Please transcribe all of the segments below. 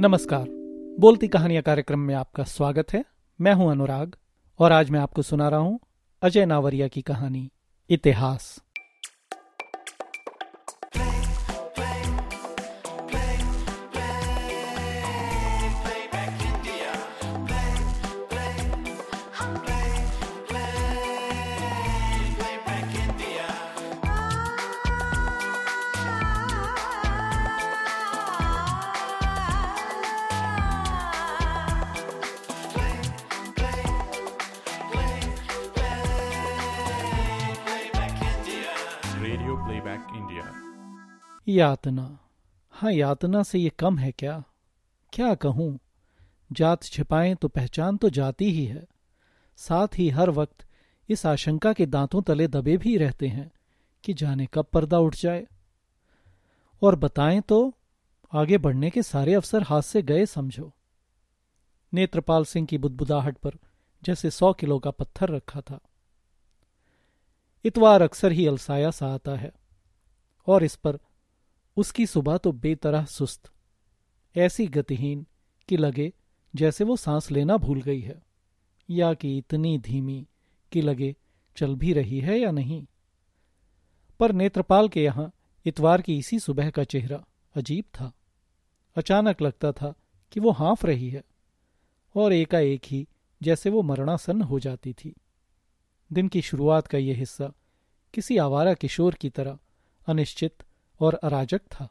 नमस्कार। बोलती कहानियाँ कार्यक्रम में आपका स्वागत है। मैं हूँ अनुराग और आज मैं आपको सुना रहा हूँ अजय नावरिया की कहानी, इतिहास। यातना। हाँ यातना से ये कम है क्या? क्या कहूँ? जात छिपाएँ तो पहचान तो जाती ही है। साथ ही हर वक्त इस आशंका के दांतों तले दबे भी रहते हैं कि जाने कब पर्दा उठ जाए। और बताएँ तो आगे बढ़ने के सारे अवसर हाथ से गए समझो। नेत्रपाल सिंह की बुदबुदाहट पर जैसे सौ किलो का पत्थर रखा था। इतवार अक्सर ही अलसाया सा आता है। और इस पर उसकी सुबह तो बेतरह सुस्त। ऐसी गतिहीन कि लगे जैसे वो सांस लेना भूल गई है, या कि इतनी धीमी कि लगे चल भी रही है या नहीं। पर नेत्रपाल के यहाँ इतवार की इसी सुबह का चेहरा अजीब था। अचानक लगता था कि वो हाँफ रही है, और एकाएक ही जैसे वो मरणासन्न हो जाती थी। दिन की शुरुआत का यह हिस्सा किसी आवारा किशोर की तरह अनिश्चित और अराजक था।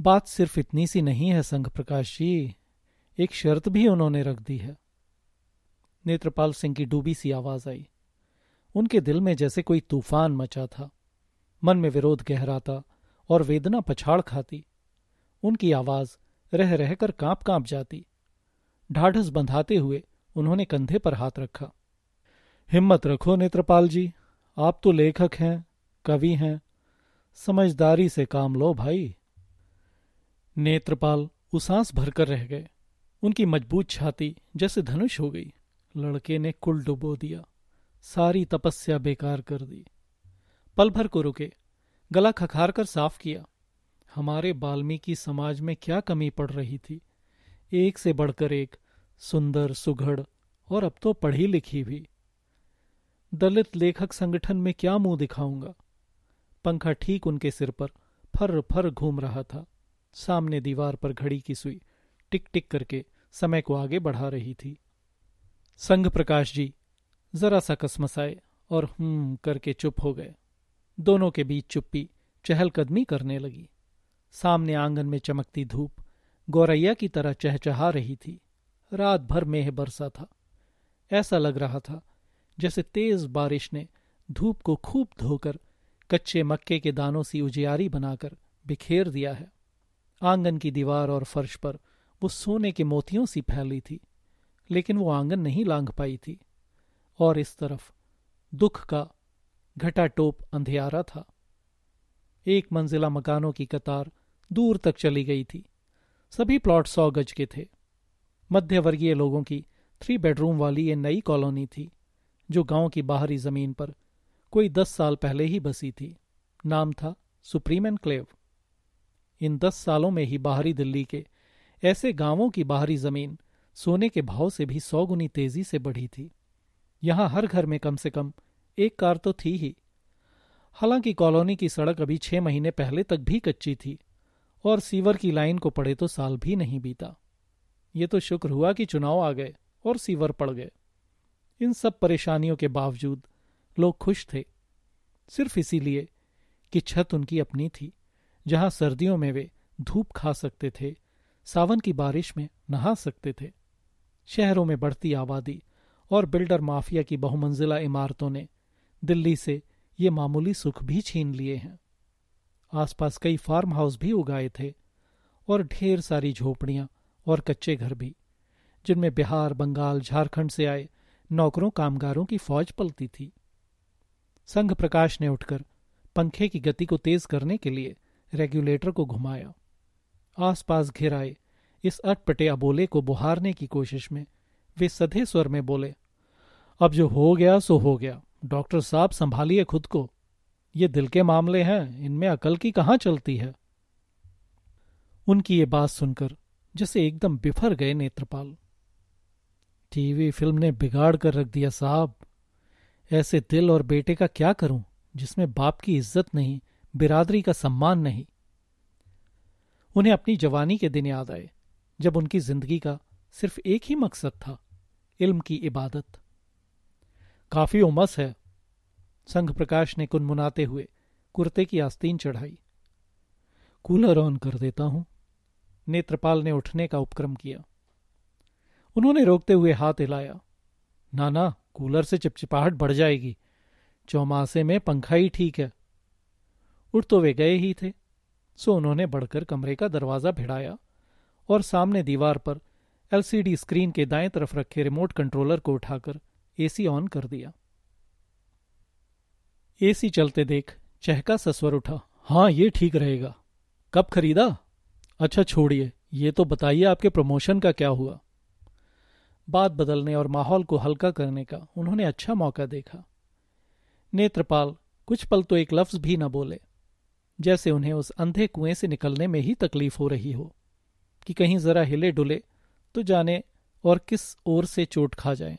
बात सिर्फ़ इतनी सी नहीं है संघ प्रकाश जी। एक शर्त भी उन्होंने रख दी है। नेत्रपाल सिंह की डूबी सी आवाज़ आई। उनके दिल में जैसे कोई तूफ़ान मचा था। मन में विरोध गहराता और वेदना पछाड़ खाती। उनकी आवाज़ रह रहकर काँप काँप जाती। ढाढ़स बंधाते हुए उन्होंने कंधे पर हाथ रखा। हिम्मत रखो नेत्रपाल जी। आप तो लेखक हैं, कवि हैं समझदारी से काम लो भाई। नेत्रपाल उसास भरकर रह गए। उनकी मज़बूत छाती जैसे धनुष हो गई। लड़के ने कुल डुबो दिया। सारी तपस्या बेकार कर दी। पल भर को रुके। गला खखार कर साफ़ किया। हमारे बाल्मीकि समाज में क्या कमी पड़ रही थी? एक से बढ़कर एक, सुंदर, सुघड़, और अब तो पढ़ी लिखी भी। दलित लेखक संगठन में क्या मुँह दिखाऊँगा? पंखा ठीक उनके सिर पर फर फर घूम रहा था। सामने दीवार पर घड़ी की सुई टिक टिक करके समय को आगे बढ़ा रही थी। संघ प्रकाश जी, जरा सा कसमसाए और हम करके चुप हो गए। दोनों के बीच चुप्पी चहलकदमी करने लगी। सामने आँगन में चमकती धूप गौरैया की तरह चहचहा रही थी। रात भर मेह बरसा था। ऐसा लग रहा था जैसे तेज बारिश ने धूप को खूब धोकर कच्चे मक्के के दानों सी उजियारी बनाकर बिखेर दिया है। आँगन की दीवार और फर्श पर वो सोने के मोतियों सी फैली थी, लेकिन वो आँगन नहीं लांघ पाई थी। और इस तरफ़ दुख का घटाटोप अंधियारा था। एक मंजिला मकानों की कतार दूर तक चली गई थी। सभी प्लॉट सौ गज के थे। मध्यवर्गीय लोगों की थ्री बेडरूम वाली ये नई कॉलोनी थी, जो गाँव की बाहरी ज़मीन पर कोई दस साल पहले ही बसी थी। नाम था सुप्रीम एनक्लेव इन दस सालों में ही बाहरी दिल्ली के ऐसे गाँवों की बाहरी ज़मीन सोने के भाव से भी सौ गुनी तेज़ी से बढ़ी थी। यहाँ हर घर में कम से कम एक कार तो थी ही। हालाँकि कॉलोनी की सड़क अभी छह महीने पहले तक भी कच्ची थी और सीवर की लाइन को पड़े तो साल भी नहीं बीता। ये तो शुक्र हुआ कि चुनाव आ गए और सीवर पड़ गए। इन सब परेशानियों के बावजूद लोग खुश थे। सिर्फ़ इसीलिए कि छत उनकी अपनी थी, जहाँ सर्दियों में वे धूप खा सकते थे, सावन की बारिश में नहा सकते थे। शहरों में बढ़ती आबादी और बिल्डर माफिया की बहुमंजिला इमारतों ने दिल्ली से ये मामूली सुख भी छीन लिए हैं। आसपास कई फार्म हाउस भी उगाए थे और ढेर सारी झोपड़ियाँ और कच्चे घर भी, जिनमें बिहार, बंगाल, झारखंड से आए नौकरों, कामगारों की फौज पलती थी। संघ प्रकाश ने उठकर पंखे की गति को तेज करने के लिए रेगुलेटर को घुमाया। आसपास घिर आए। इस अटपटे अबोले को बुहारने की कोशिश में वे सधे स्वर में बोले, अब जो हो गया, सो हो गया। डॉक्टर साहब, संभालिए खुद को। ये दिल के मामले हैं, इनमें अकल की कहाँ चलती है? उनकी ये बात सुनकर जैसे एकदम बिफर गए नेत्रपाल। टीवी, फ़िल्म ने बिगाड़ कर रख दिया साहब। ऐसे दिल और बेटे का क्या करूँ, जिसमें बाप की इज़्ज़त नहीं, बिरादरी का सम्मान नहीं? उन्हें अपनी जवानी के दिन याद आए, जब उनकी ज़िंदगी का सिर्फ़ एक ही मकसद था, इल्म की इबादत। काफ़ी उमस है। संघ प्रकाश ने कुनमुनाते हुए कुर्ते की आस्तीन चढ़ाई। कूलर ऑन कर देता हूँ। नेत्रपाल ने उठने का उपक्रम किया। उन्होंने रोकते हुए हाथ हिलाया। ना ना कूलर से चिपचिपाहट बढ़ जाएगी। चौमासे में पंखा ही ठीक है। उठ तो वे गए ही थे। सो उन्होंने बढ़कर कमरे का दरवाज़ा भिड़ाया और सामने दीवार पर एलसीडी स्क्रीन के दाएँ तरफ़ रखे रिमोट कंट्रोलर को उठाकर एसी ऑन कर दिया। एसी चलते देख चहका सस्वर उठा। हाँ ये ठीक रहेगा। कब खरीदा? अच्छा छोड़िए। ये तो बताइए आपके प्रमोशन का क्या हुआ। बात बदलने और माहौल को हल्का करने का उन्होंने अच्छा मौका देखा। नेत्रपाल, कुछ पल तो एक लफ्ज भी न बोले, जैसे उन्हें उस अंधे कुएँ से निकलने में ही तकलीफ़ हो रही हो, कि कहीं जरा हिले डुले तो जाने और किस ओर से चोट खा जाए।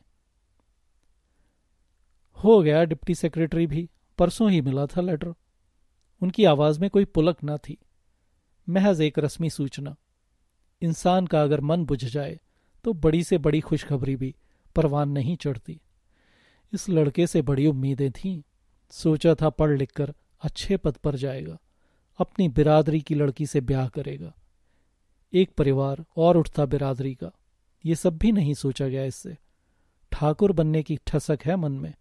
हो गया डिप्टी सेक्रेटरी भी, परसों ही मिला था लेटर। उनकी आवाज़ में कोई पुलक न थी। महज एक रस्मी सूचना, इंसान का अगर मन बुझ जाए तो बड़ी से बड़ी खुशखबरी भी परवान नहीं चढ़ती। इस लड़के से बड़ी उम्मीदें थीं। सोचा था पढ़ लिखकर अच्छे पद पर जाएगा। अपनी बिरादरी की लड़की से ब्याह करेगा। एक परिवार और उठता बिरादरी का। ये सब भी नहीं सोचा गया इससे। ठाकुर बनने की ठसक है मन में।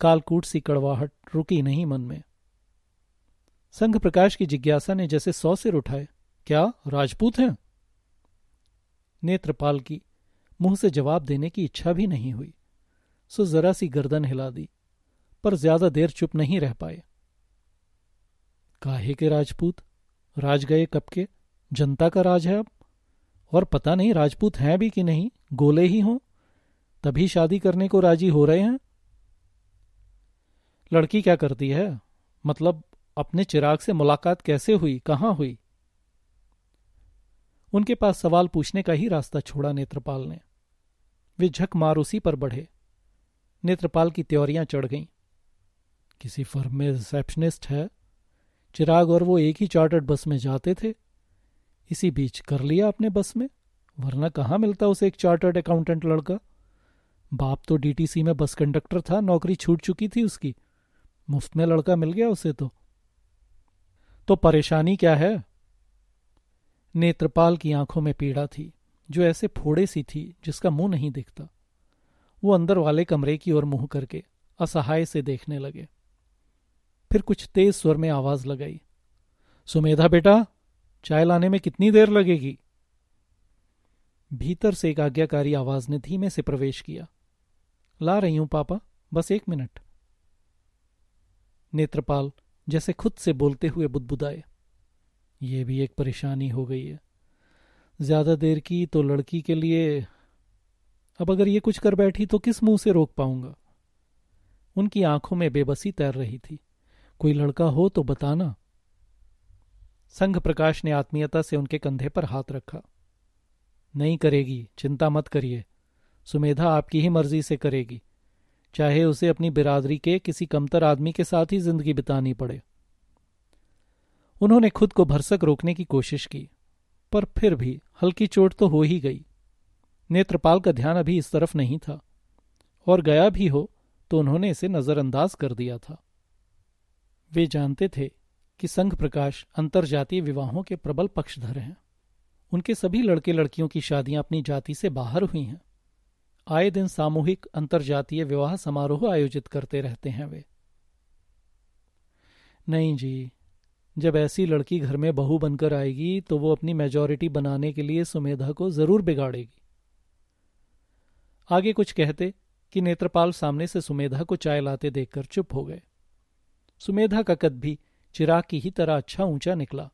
कालकूट सी कड़वाहट रुकी नहीं मन में। संघ प्रकाश की जिज्ञासा ने जैसे सौ सिर उठाए। क्या, राजपूत हैं? नेत्रपाल की, मुँह से जवाब देने की इच्छा भी नहीं हुई। सो जरा सी गर्दन हिला दी, पर ज़्यादा देर चुप नहीं रह पाए। काहे के राजपूत? राज गए कब के? जनता का राज है अब। और पता नहीं राजपूत हैं भी कि नहीं, गोले ही हों। तभी शादी करने को राज़ी हो रहे हैं। लड़की क्या करती है? मतलब अपने चिराग से मुलाकात कैसे हुई? कहाँ हुई? उनके पास सवाल पूछने का ही रास्ता छोड़ा नेत्रपाल ने। वे झक मार उसी पर बढ़े। नेत्रपाल की त्योरियाँ चढ़ गईं। किसी फर्म में रिसेप्शनिस्ट है? चिराग और वो एक ही चार्टर्ड बस में जाते थे। इसी बीच कर लिया अपने बस में? वरना कहाँ मिलता उसे एक चार्टर्ड अकाउंटेंट लड़का? बाप तो डीटीसी में बस कंडक्टर था, नौकरी छूट चुकी थी उसकी। मुफ़्त में लड़का मिल गया उसे तो। तो परेशानी क्या है? नेत्रपाल की आँखों में पीड़ा थी, जो ऐसे फोड़े सी थी जिसका मुँह नहीं दिखता। वो अंदर वाले कमरे की ओर मुँह करके असहाय से देखने लगे। फिर कुछ तेज स्वर में आवाज़ लगाई, सुमेधा बेटा, चाय लाने में कितनी देर लगेगी? भीतर से एक आज्ञाकारी आवाज़ ने धीमे से प्रवेश किया, ला रही हूँ पापा, बस एक मिनट। नेत्रपाल जैसे खुद से बोलते हुए बुदबुदाए ये भी एक परेशानी हो गई है। ज़्यादा देर की तो लड़की के लिए, अब अगर ये कुछ कर बैठी तो किस मुँह से रोक पाऊँगा? उनकी आँखों में बेबसी तैर रही थी। कोई लड़का हो तो बताना। संघ प्रकाश ने आत्मीयता से उनके कंधे पर हाथ रखा। नहीं करेगी, चिंता मत करिए। सुमेधा आपकी ही मर्ज़ी से करेगी। चाहे उसे अपनी बिरादरी के किसी कमतर आदमी के साथ ही ज़िंदगी बितानी पड़े। उन्होंने खुद को भरसक रोकने की कोशिश की, पर फिर भी हल्की चोट तो हो ही गई। नेत्रपाल का ध्यान अभी इस तरफ़ नहीं था, और गया भी हो तो उन्होंने इसे नजरअंदाज कर दिया था। वे जानते थे कि संघ प्रकाश अंतरजातीय विवाहों के प्रबल पक्षधर हैं। उनके सभी लड़के लड़कियों की शादियाँ अपनी जाति से बाहर हुई हैं। आए दिन सामूहिक अंतरजातीय विवाह समारोह आयोजित करते रहते हैं वे। नहीं जी जब ऐसी लड़की घर में बहू बनकर आएगी तो वो अपनी मेजोरिटी बनाने के लिए सुमेधा को ज़रूर बिगाड़ेगी। आगे कुछ कहते कि नेत्रपाल सामने से सुमेधा को चाय लाते देखकर चुप हो गए। सुमेधा का कद भी चिराग की ही तरह अच्छा ऊँचा निकला।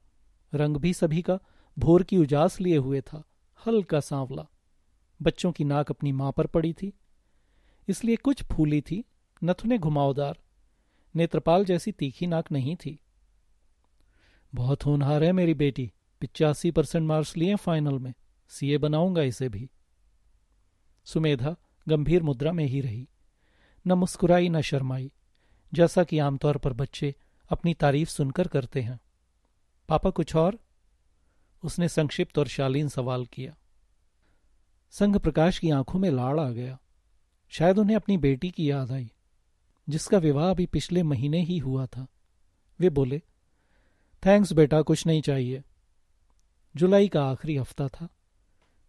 रंग भी सभी का भोर की उजास लिए हुए था, हल्का सांवला। बच्चों की नाक अपनी माँ पर पड़ी थी। इसलिए कुछ फूली थी, नथुने घुमावदार। नेत्रपाल जैसी तीखी नाक नहीं थी। बहुत होनहार है मेरी बेटी। पिचासी परसेंट मार्क्स लिए फाइनल में। सीए बनाऊँगा इसे भी। सुमेधा गंभीर मुद्रा में ही रही। न मुस्कुराई, न शर्माई। जैसा कि आमतौर पर बच्चे अपनी तारीफ़ सुनकर करते हैं। पापा, कुछ और? उसने संक्षिप्त और शालीन सवाल किया। संघ प्रकाश की आँखों में लाड़ आ गया। शायद उन्हें अपनी बेटी की याद आई, जिसका विवाह अभी पिछले महीने ही हुआ था। वे बोले थैंक्स बेटा, कुछ नहीं चाहिए। जुलाई का आखिरी हफ़्ता था।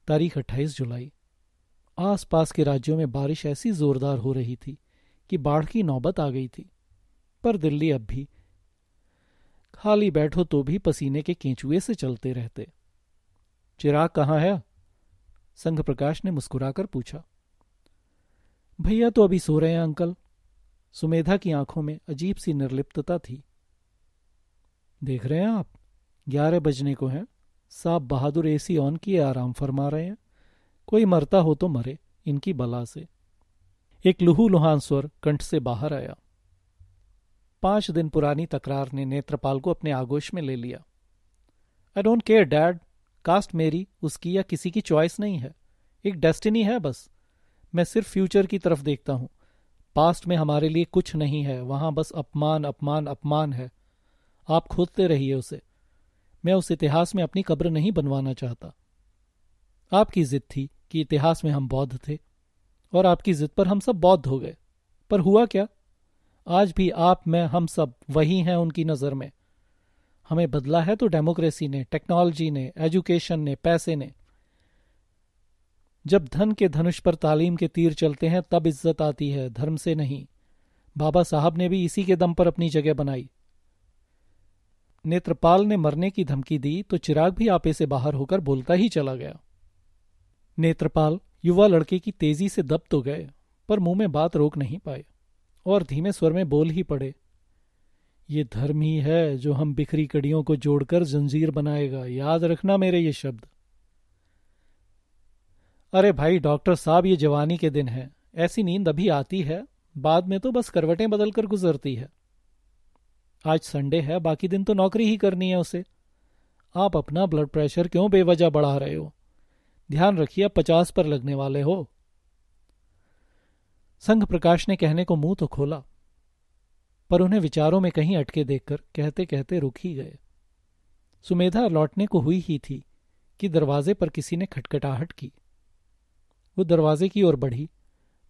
तारीख 28 जुलाई। आसपास के राज्यों में बारिश ऐसी जोरदार हो रही थी कि बाढ़ की नौबत आ गई थी। पर दिल्ली अब भी खाली बैठो तो भी पसीने के केंचुए से चलते रहते। चिराग कहाँ है? संघ प्रकाश ने मुस्कुराकर पूछा। भैया तो अभी सो रहे हैं, अंकल। सुमेधा की आँखों में अजीब सी निर्लिप्तता थी। देख रहे हैं आप? ग्यारह बजने को हैं। साहब बहादुर एसी ऑन किए आराम फरमा रहे हैं। कोई मरता हो तो मरे, इनकी बला से। एक लुहू लुहान स्वर कंठ से बाहर आया। पाँच दिन पुरानी तकरार ने नेत्रपाल को अपने आगोश में ले लिया। I don't care that caste मेरी, उसकी या किसी की चॉइस नहीं है। एक डेस्टिनी है बस। मैं सिर्फ़ फ्यूचर की तरफ़ देखता हूँ। पास्ट में हमारे लिए कुछ नहीं है। वहाँ बस अपमान अपमान अपमान है। आप खोदते रहिए उसे। मैं उस इतिहास में अपनी कब्र नहीं बनवाना चाहता। आपकी जिद थी कि इतिहास में हम बौद्ध थे, और आपकी जिद पर हम सब बौद्ध हो गए। पर हुआ क्या? आज भी आप, मैं, हम सब वही हैं उनकी नज़र में। हमें बदला है तो डेमोक्रेसी ने, टेक्नोलॉजी ने, एजुकेशन ने, पैसे ने। जब धन के धनुष पर तालीम के तीर चलते हैं, तब इज़्ज़त आती है, धर्म से नहीं। बाबा साहब ने भी इसी के दम पर अपनी जगह बनाई। नेत्रपाल ने मरने की धमकी दी तो चिराग भी आपे से बाहर होकर बोलता ही चला गया। नेत्रपाल, युवा लड़के की तेज़ी से दब तो गए, पर मुँह में बात रोक नहीं पाए और धीमे स्वर में बोल ही पड़े, ये धर्म ही है जो हम बिखरी कड़ियों को जोड़कर जंजीर बनाएगा। याद रखना मेरे ये शब्द। अरे भाई, डॉक्टर साहब, ये जवानी के दिन है। ऐसी नींद अभी आती है। बाद में तो बस करवटें बदलकर गुजरती है। आज संडे है, बाकी दिन तो नौकरी ही करनी है उसे। आप अपना ब्लड प्रेशर क्यों बेवजह बढ़ा रहे हो? ध्यान रखिए, आप पचास पर लगने वाले हो। संघ प्रकाश ने कहने को मुँह तो खोला, पर उन्हें विचारों में कहीं अटके देखकर कहते कहते रुक ही गए। सुमेधा लौटने को हुई ही थी कि दरवाजे पर किसी ने खटखटाहट की। वो दरवाजे की ओर बढ़ी,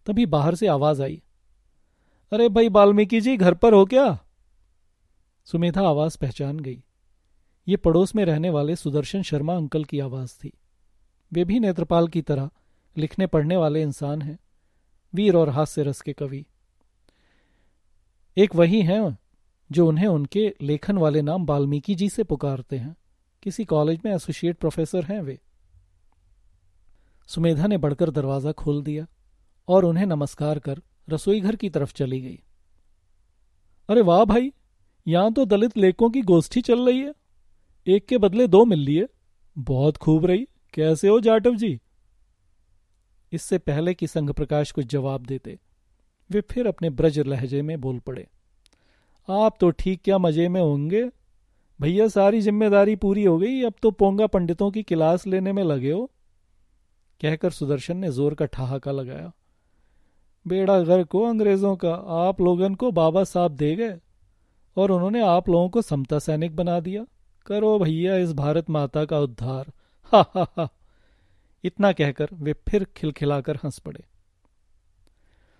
तभी बाहर से आवाज़ आई, अरे भाई वाल्मीकि जी, घर पर हो क्या? सुमेधा आवाज़ पहचान गई। ये पड़ोस में रहने वाले सुदर्शन शर्मा अंकल की आवाज़ थी। वे भी नेत्रपाल की तरह लिखने पढ़ने वाले इंसान हैं, वीर और हास्य रस के कवि। एक वही हैं जो उन्हें उनके लेखन वाले नाम वाल्मीकि जी से पुकारते हैं। किसी कॉलेज में एसोसिएट प्रोफेसर हैं वे। सुमेधा ने बढ़कर दरवाज़ा खोल दिया और उन्हें नमस्कार कर रसोई घर की तरफ़ चली गई। अरे वाह भाई यहाँ तो दलित लेखकों की गोष्ठी चल रही है। एक के बदले दो मिल लिए। बहुत खूब रही। कैसे हो जाटव जी? इससे पहले कि संघ प्रकाश कुछ जवाब देते, वे फिर अपने ब्रज लहजे में बोल पड़े। आप तो ठीक क्या मज़े में होंगे? भैया, सारी ज़िम्मेदारी पूरी हो गई। अब तो पोंगा पंडितों की क्लास लेने में लगे हो। कहकर सुदर्शन ने ज़ोर का ठहाका लगाया। बेड़ा घर को, अंग्रेज़ों का। आप लोगन को बाबा साहब दे गए। और उन्होंने आप लोगों को समता सैनिक बना दिया। करो भैया इस भारत माता का उद्धार। हा हा हा। इतना कहकर वे फिर खिलखिलाकर हंस पड़े।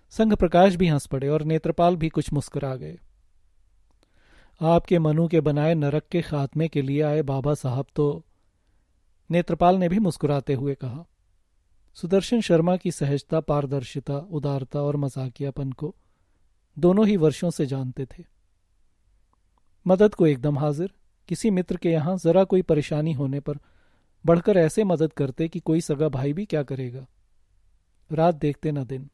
संघ प्रकाश भी हंस पड़े और नेत्रपाल भी कुछ मुस्कुरा गए। आपके मनु के बनाए नरक के खात्मे के लिए आए बाबा साहब तो नेत्रपाल ने भी मुस्कुराते हुए कहा, सुदर्शन शर्मा की सहजता, पारदर्शिता, उदारता और मजाकियापन को दोनों ही वर्षों से जानते थे। मदद को एकदम हाजिर। किसी मित्र के यहाँ जरा कोई परेशानी होने पर बढ़कर ऐसे मदद करते कि कोई सगा भाई भी क्या करेगा? रात देखते न दिन।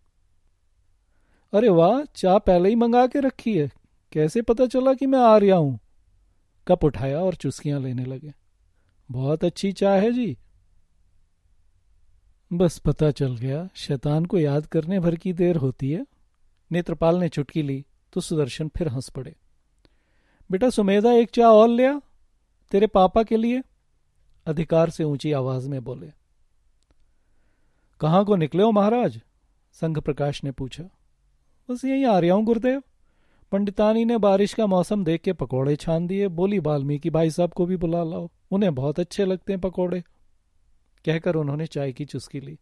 अरे वाह चाय पहले ही मंगा के रखी है। कैसे पता चला कि मैं आ रहा हूँ? कप उठाया और चुस्कियाँ लेने लगे। बहुत अच्छी चाय है जी। बस पता चल गया, शैतान को याद करने भर की देर होती है। नेत्रपाल ने चुटकी ली तो सुदर्शन फिर हंस पड़े। बेटा सुमेधा, एक चाय और लिया तेरे पापा के लिए? अधिकार से ऊँची आवाज़ में बोले। कहाँ को निकले हो महाराज? संघ प्रकाश ने पूछा। बस यहीं आ रहा हूँ, गुरुदेव। पंडितानी ने बारिश का मौसम देख के पकोड़े छान दिए। बोली वाल्मीकि भाई साहब को भी बुला लाओ। उन्हें बहुत अच्छे लगते हैं पकोड़े। कहकर उन्होंने चाय की चुस्की ली।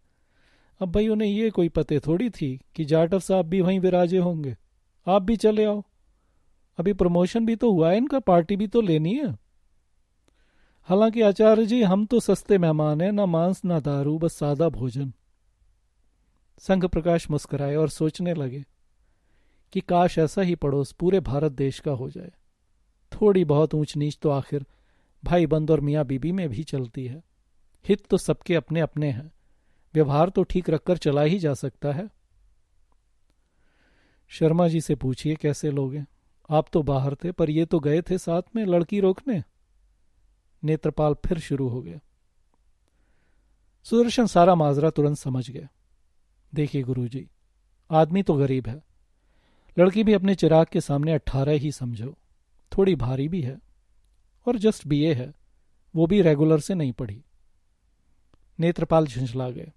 अब भाई, उन्हें ये कोई पते थोड़ी थी कि जाटव साहब भी वहीं विराजे होंगे। आप भी चले आओ। अभी प्रमोशन भी तो हुआ है, इनका पार्टी भी तो लेनी है। हालाँकि आचार्य जी, हम तो सस्ते मेहमान हैं, ना मांस, ना दारू, बस सादा भोजन। संघ प्रकाश मुस्कुराए और सोचने लगे कि काश ऐसा ही पड़ोस पूरे भारत देश का हो जाए। थोड़ी बहुत ऊंच नीच तो आखिर भाई बंद और मियाँ बीबी में भी चलती है। हित तो सबके अपने अपने हैं। व्यवहार तो ठीक रखकर चला ही जा सकता है। शर्मा जी से पूछिए, कैसे लोग? आप तो बाहर थे, पर ये तो गए थे साथ में लड़की रोकने। नेत्रपाल फिर शुरू हो गया। सुदर्शन सारा माजरा तुरंत समझ गया देखिए गुरुजी, आदमी तो गरीब है। लड़की भी अपने चिराग के सामने अट्ठारह ही समझो। थोड़ी भारी भी है, और जस्ट बीए है, वो भी रेगुलर से नहीं पढ़ी। नेत्रपाल झुंझला गए।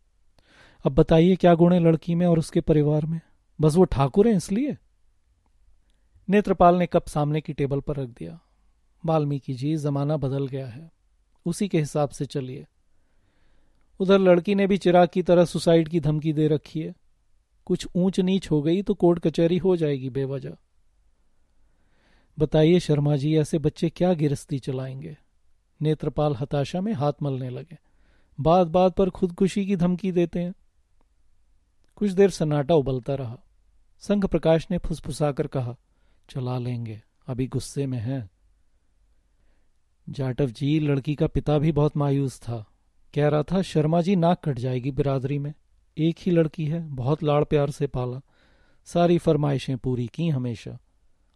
अब बताइए क्या गुण है लड़की में और उसके परिवार में? बस वो ठाकुर है इसलिए? नेत्रपाल ने कप सामने की टेबल पर रख दिया। वाल्मीकि जी, जमाना बदल गया है। उसी के हिसाब से चलिए। उधर लड़की ने भी चिराग की तरह सुसाइड की धमकी दे रखी है। कुछ ऊंच नीच हो गई तो कोर्ट कचहरी हो जाएगी, बेवजह। बताइए शर्मा जी, ऐसे बच्चे क्या गिरस्ती चलाएँगे? नेत्रपाल हताशा में हाथ मलने लगे। बात बात पर खुदकुशी की धमकी देते हैं। कुछ देर सन्नाटा उबलता रहा। संघ प्रकाश ने फुसफुसाकर कहा चला लेंगे। अभी गुस्से में है। जाटव जी, लड़की का पिता भी बहुत मायूस था। कह रहा था, शर्मा जी, नाक कट जाएगी बिरादरी में। एक ही लड़की है, बहुत लाड़ प्यार से पाला। सारी फरमाइशें पूरी की हमेशा।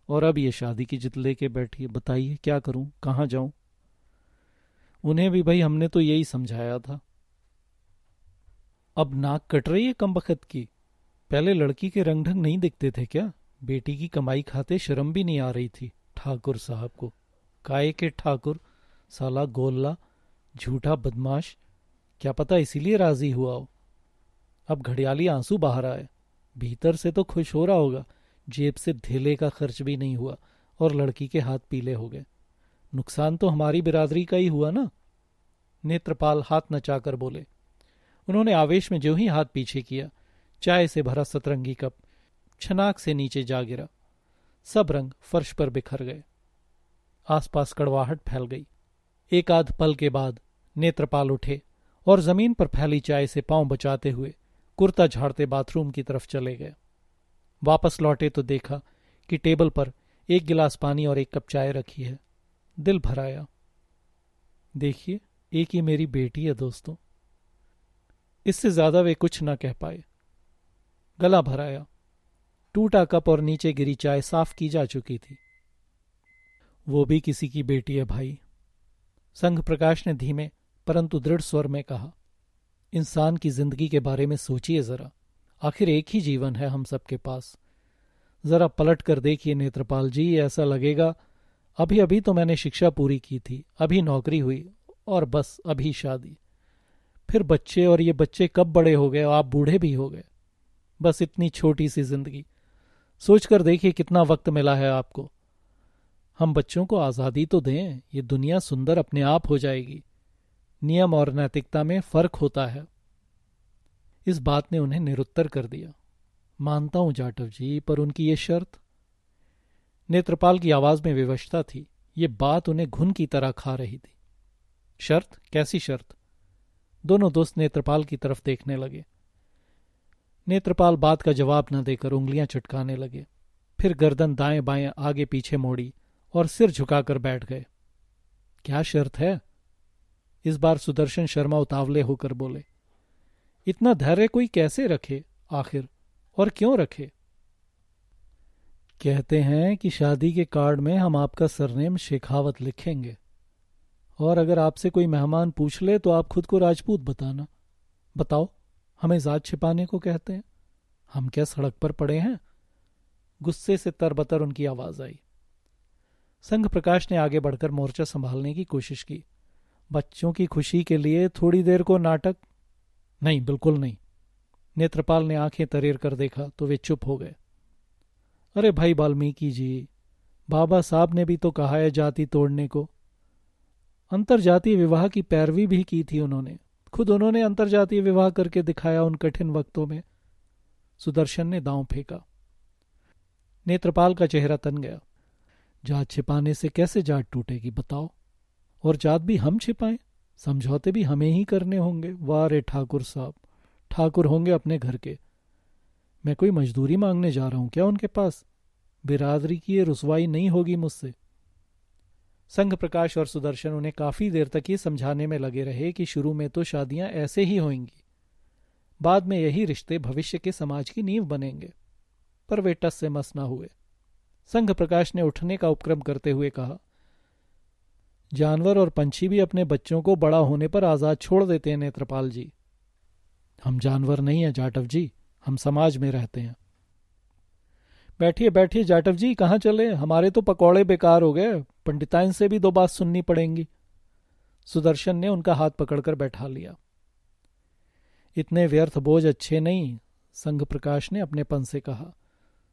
और अब ये शादी की जिद लेके बैठी है। बताइए, क्या करूँ? कहाँ जाऊँ? उन्हें भी भाई, हमने तो यही समझाया था। अब नाक कट रही है कम बखत की? पहले लड़की के रंग ढंग नहीं दिखते थे क्या? बेटी की कमाई खाते शर्म भी नहीं आ रही थी। ठाकुर साहब को। काय के ठाकुर? साला गोल्ला, झूठा बदमाश। क्या पता इसीलिए राज़ी हुआ हो। अब घड़ियाली आँसू बाहर आए भीतर से तो खुश हो रहा होगा। जेब से धेले का खर्च भी नहीं हुआ और लड़की के हाथ पीले हो गए। नुकसान तो हमारी बिरादरी का ही हुआ ना? नेत्रपाल हाथ नचाकर बोले। उन्होंने आवेश में जो ही हाथ पीछे किया, चाय से भरा सतरंगी कप छनाक से नीचे जा गिरा। सब रंग फर्श पर बिखर गए। आसपास कड़वाहट फैल गई। एक आध पल के बाद नेत्रपाल उठे और ज़मीन पर फैली चाय से पाँव बचाते हुए कुर्ता झाड़ते बाथरूम की तरफ़ चले गए। वापस लौटे तो देखा कि टेबल पर एक गिलास पानी और एक कप चाय रखी है। दिल भराया देखिए, एक ही मेरी बेटी है दोस्तों। इससे ज़्यादा वे कुछ ना कह पाए। गला भर आया। टूटा कप और नीचे गिरी चाय साफ़ की जा चुकी थी। वो भी किसी की बेटी है भाई। संघ प्रकाश ने धीमे, परंतु दृढ़ स्वर में कहा, इंसान की ज़िंदगी के बारे में सोचिए जरा। आखिर एक ही जीवन है हम सबके पास। जरा पलट कर देखिए नेत्रपाल जी ऐसा लगेगा, अभी अभी तो मैंने शिक्षा पूरी की थी, अभी नौकरी हुई और बस अभी शादी। फिर बच्चे और ये बच्चे कब बड़े हो गए, आप बूढ़े भी हो गए। बस इतनी छोटी सी ज़िंदगी। सोचकर देखिए कितना वक्त मिला है आपको। हम बच्चों को आज़ादी तो दें, ये दुनिया सुंदर अपने आप हो जाएगी। नियम और नैतिकता में फ़र्क होता है। इस बात ने उन्हें निरुत्तर कर दिया। मानता हूँ जाटव जी, पर उनकी ये शर्त? नेत्रपाल की आवाज़ में विवशता थी। ये बात उन्हें घुन की तरह खा रही थी। शर्त? कैसी शर्त? दोनों दोस्त नेत्रपाल की तरफ़ देखने लगे। नेत्रपाल बात का जवाब न देकर उंगलियाँ चटकाने लगे। फिर गर्दन दाएँ बाएँ आगे पीछे मोड़ी और सिर झुकाकर बैठ गए। क्या शर्त है? इस बार सुदर्शन शर्मा उतावले होकर बोले, इतना धैर्य कोई कैसे रखे आखिर और क्यों रखे? कहते हैं कि शादी के कार्ड में हम आपका सरनेम शेखावत लिखेंगे और अगर आपसे कोई मेहमान पूछ ले तो आप खुद को राजपूत बताना। बताओ। हमें जात छिपाने को कहते हैं। हम क्या सड़क पर पड़े हैं? गुस्से से तरबतर उनकी आवाज़ आई। संघ प्रकाश ने आगे बढ़कर मोर्चा संभालने की कोशिश की। बच्चों की खुशी के लिए थोड़ी देर को नाटक? नहीं, बिल्कुल नहीं। नेत्रपाल ने आँखें तरेर कर देखा तो वे चुप हो गए। अरे भाई वाल्मीकि जी, बाबा साहब ने भी तो कहा है जाति तोड़ने को। अंतर अंतरजातीय विवाह की पैरवी भी की थी उन्होंने। खुद उन्होंने अंतरजातीय विवाह करके दिखाया उन कठिन वक्तों में। सुदर्शन ने दांव फेंका। नेत्रपाल का चेहरा तन गया। जात छिपाने से कैसे जात टूटेगी बताओ। और जात भी हम छिपाएँ? समझौते भी हमें ही करने होंगे। वाह रे ठाकुर साहब। ठाकुर होंगे अपने घर के। मैं कोई मजदूरी मांगने जा रहा हूँ क्या उनके पास? बिरादरी की ये रुसवाई नहीं होगी मुझसे। संघ प्रकाश और सुदर्शन उन्हें काफ़ी देर तक ये समझाने में लगे रहे कि शुरू में तो शादियाँ ऐसे ही होंगी। बाद में यही रिश्ते भविष्य के समाज की नींव बनेंगे। पर वे टस से मस न हुए। संघ प्रकाश ने उठने का उपक्रम करते हुए कहा, जानवर और पंछी भी अपने बच्चों को बड़ा होने पर आज़ाद छोड़ देते हैं, नेत्रपाल जी। हम जानवर नहीं हैं, जाटव जी। हम समाज में रहते हैं। बैठिए बैठिए, जाटव जी, कहाँ चले? हमारे तो पकौड़े बेकार हो गए। पंडिताइन से भी दो बात सुननी पड़ेंगी। सुदर्शन ने उनका हाथ पकड़कर बैठा लिया। इतने व्यर्थ बोझ अच्छे नहीं, संघ प्रकाश ने अपने पन से कहा।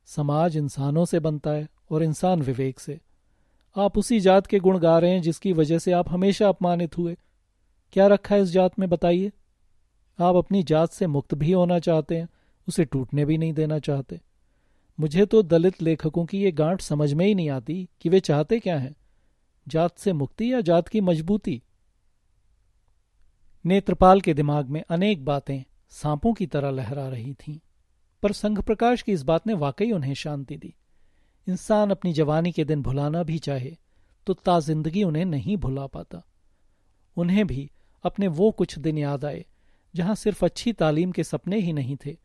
समाज इंसानों से बनता है और इंसान विवेक से। आप उसी जात के गुण गा रहे हैं जिसकी वजह से आप हमेशा अपमानित हुए। क्या रखा है इस जात में, बताइए? आप अपनी जात से मुक्त भी होना चाहते हैं, उसे टूटने भी नहीं देना चाहते। मुझे तो दलित लेखकों की ये गांठ समझ में ही नहीं आती कि वे चाहते क्या हैं। जात से मुक्ति या जात की मजबूती? नेत्रपाल के दिमाग में अनेक बातें सांपों की तरह लहरा रही थीं, पर संघ प्रकाश की इस बात ने वाकई उन्हें शांति दी। इंसान अपनी जवानी के दिन भुलाना भी चाहे तो ताजिंदगी उन्हें नहीं भुला पाता। उन्हें भी अपने वो कुछ दिन याद आए, जहाँ सिर्फ़ अच्छी तालीम के सपने ही नहीं थे,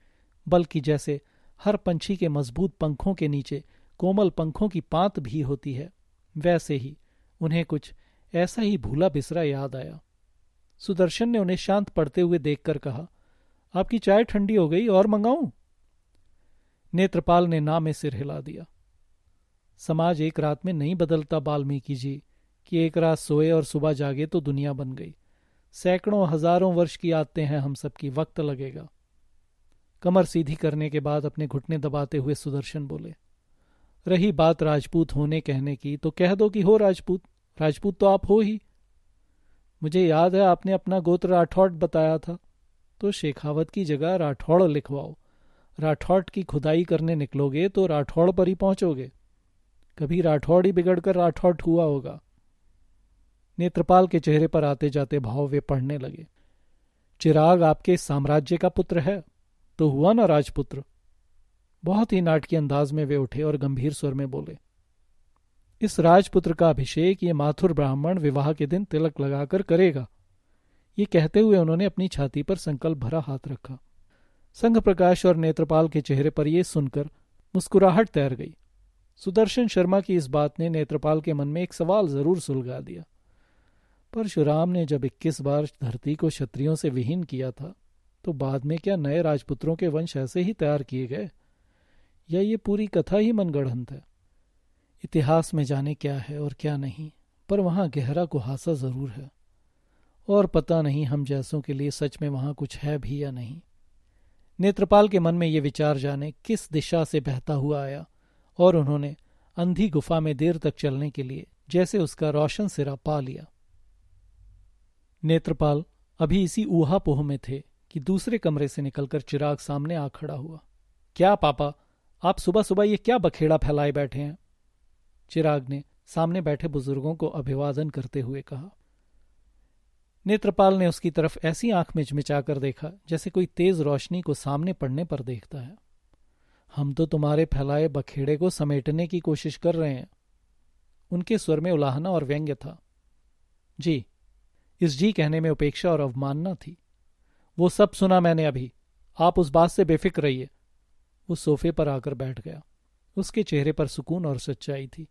बल्कि जैसे हर पंछी के मज़बूत पंखों के नीचे कोमल पंखों की पात भी होती है। वैसे ही उन्हें कुछ ऐसा ही भूला बिसरा याद आया। सुदर्शन ने उन्हें शांत पड़ते हुए देखकर कहा, आपकी चाय ठंडी हो गई, और मंगाऊं? नेत्रपाल ने ना में सिर हिला दिया। समाज एक रात में नहीं बदलता बाल्मीकि जी, कि एक रात सोए और सुबह जागे तो दुनिया बन गई। सैकड़ों, हज़ारों वर्ष की आते हैं हम सबकी, वक्त लगेगा। कमर सीधी करने के बाद अपने घुटने दबाते हुए सुदर्शन बोले, रही बात राजपूत होने कहने की तो कह दो कि हो राजपूत राजपूत तो आप हो ही। मुझे याद है आपने अपना गोत्र राठौड़ बताया था। तो शेखावत की जगह राठौड़ लिखवाओ। राठौड़ की खुदाई करने निकलोगे तो राठौड़ पर ही पहुंचोगे। कभी राठौड़ ही बिगड़कर राठौड़ हुआ होगा। नेत्रपाल के चेहरे पर आते जाते भाव वे पढ़ने लगे, चिराग आपके साम्राज्य का पुत्र है। तो हुआ ना राजपुत्र। बहुत ही नाटकीय अंदाज में वे उठे और गंभीर स्वर में बोले, इस राजपुत्र का अभिषेक ये माथुर ब्राह्मण विवाह के दिन तिलक लगाकर करेगा। ये कहते हुए उन्होंने अपनी छाती पर संकल्प भरा हाथ रखा। संघ प्रकाश और नेत्रपाल के चेहरे पर यह सुनकर मुस्कुराहट तैर गई। सुदर्शन शर्मा की इस बात ने नेत्रपाल के मन में एक सवाल ज़रूर सुलगा दिया। परशुराम ने जब इक्कीस बार धरती को क्षत्रियों से विहीन किया था तो बाद में क्या नए राजपुत्रों के वंश ऐसे ही तैयार किए गए? या ये पूरी कथा ही मनगढ़ंत है? इतिहास में जाने क्या है और क्या नहीं, पर वहाँ गहरा कुहासा ज़रूर है। और पता नहीं हम जैसों के लिए सच में वहाँ कुछ है भी या नहीं। नेत्रपाल के मन में ये विचार जाने किस दिशा से बहता हुआ आया, और उन्होंने अंधी गुफा में देर तक चलने के लिए जैसे उसका रोशन सिरा पा लिया। नेत्रपाल अभी इसी ऊहापोह में थे। कि दूसरे कमरे से निकलकर चिराग सामने आ खड़ा हुआ। क्या पापा, आप सुबह सुबह ये क्या बखेड़ा फैलाए बैठे हैं? चिराग ने सामने बैठे बुज़ुर्गों को अभिवादन करते हुए कहा। नेत्रपाल ने उसकी तरफ़ ऐसी आँख में देखा, जैसे कोई तेज रोशनी को सामने पड़ने पर देखता है। हम तो तुम्हारे फैलाए बखेड़े को समेटने की कोशिश कर रहे हैं। उनके स्वर में उलाहना और व्यंग्य था। जी, इस जी कहने में उपेक्षा और अवमानना थी। वो सब सुना मैंने अभी। आप उस बात से बेफिक्र रहिए। वो सोफे पर आकर बैठ गया। उसके चेहरे पर सुकून और सच्चाई थी।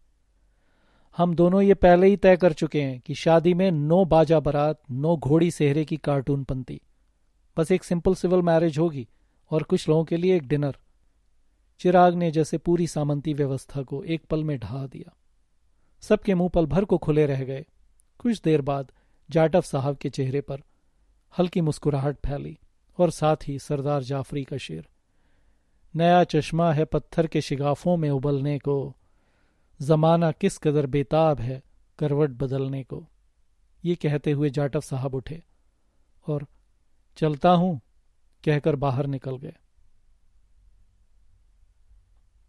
हम दोनों ये पहले ही तय कर चुके हैं कि शादी में नो बाजा बारात, नो घोड़ी सेहरे की कार्टून पंती। बस एक सिंपल सिविल मैरिज होगी और कुछ लोगों के लिए एक डिनर। चिराग ने जैसे पूरी सामंती व्यवस्था को एक पल में ढहा दिया। सबके मुँह पल भर को खुले रह गए। कुछ देर बाद जाटव साहब के चेहरे पर हल्की मुस्कुराहट फैली और साथ ही सरदार जाफरी का शेर। नया चश्मा है पत्थर के शिगाफों में उबलने को। जमाना किस कदर बेताब है करवट बदलने को। ये कहते हुए जाटव साहब उठे और, चलता हूँ, कहकर बाहर निकल गए।